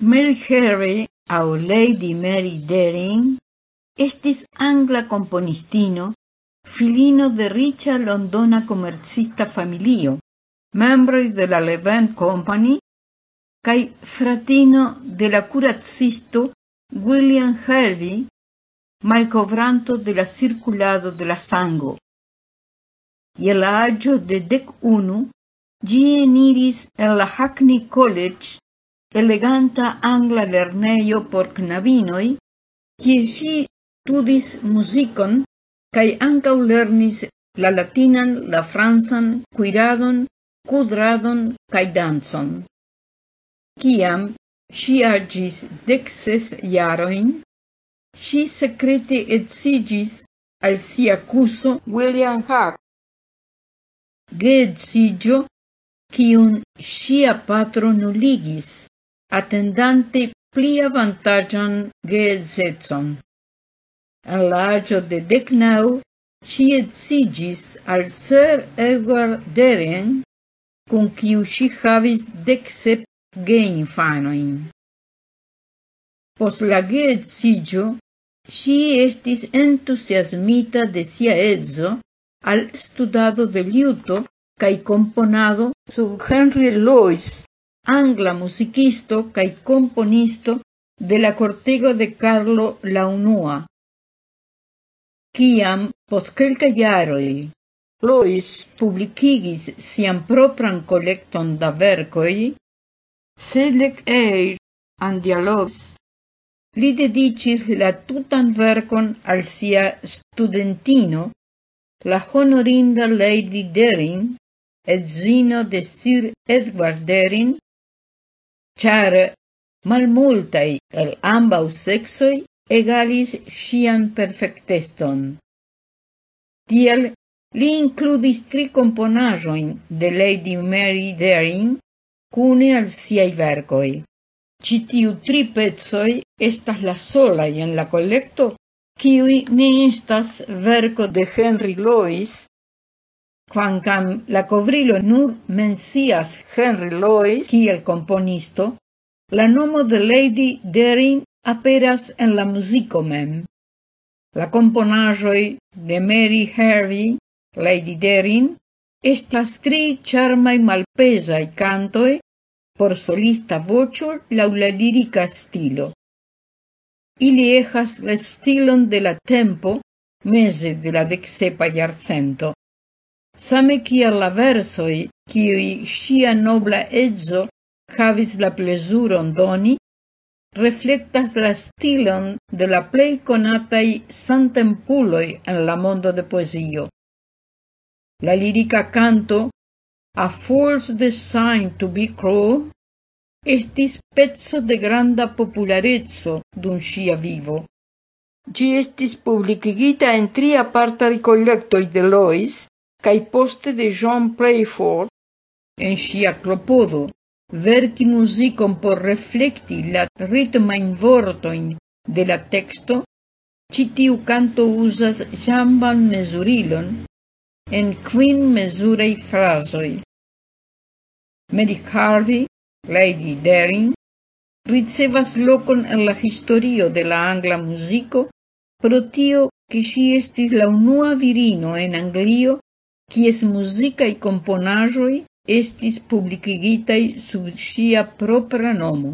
Mary Harry, au Lady Mary Daring, estis angla componistino, filino de richa londona comercista familio, membroi de la Levant Company cae fratino de la curatsisto William Hervey, malcovranto de la circulado de la sango. Y el aĝo de dec unu, ĝi eniris en la Hackney College eleganta angla lerneio por knabinoi, kie si studis muzikon cae ancau lernis la latinan, la fransan, cuiradon, cudradon, cae dancon. Kiam si agis dekses jarojn, ŝi et sigis al sia cuso William Hart. Geedziĝo cium sia patro nuligis attendante pli avantaĝan geedzetson. En la de decnau, si etsigis al Sir Edward Deren, con quiu si havis deksep geinfanoin. Post la geedziĝo, si estis entusiasmita de sia edzo al studado de liuto cae componado sub Henry Lois angla musicisto cae componisto de la cortego de Carlo la Unua. Ciam, post Lois publicigis sian propran collecton da vercoi, Selec Air and Dialogues, li dedicis la tutan vercon al sia studentino, la honorinda Lady Derin, et zino de Sir Edward Derin, char malmultai el ambau sexoi egalis sian perfecteston. Tiel li includis tri componajoin de Lady Mary Daring cune al siai vergoi. Citiu tri pezoi estas la solai en la collecto, kiui ne estas verco de Henry Lois, Quancam la covrilo nur mencias Henry Lois kiel componisto, la nomo de Lady Derin aperas en la musico mem. La componajoi de Mary Harvey, Lady Derin, estas tri charmai malpesai cantoi por solista vocio laŭ la lirica stilo. Ili ejas la stilon de la tempo mese de la dexepa iarcento same kiel la versoi, kiui ŝia nobla edzo havis la plezuron doni, reflectas la stilon de la plej conataj santempuloj en la mondo de poesio. La lirica canto, a Fool's design to be cruel, estis pezzo de granda popularezzo dun sia vivo. Gi estis publicigita en tri parta ricollectoi de Lois, cae poste de John Playford, en sia clopodo, verti musicon por reflecti la ritmajn vortoin de la texto, citiu canto usas jamban mezurilon en quin mesurei frasoi. Mary Harvey, Lady Daring, ricevas lokon en la historio de la angla musico, pro tio che si estis la unua virino en Anglio kies musicae componajoi estis publicigitai sub sia propra nomo.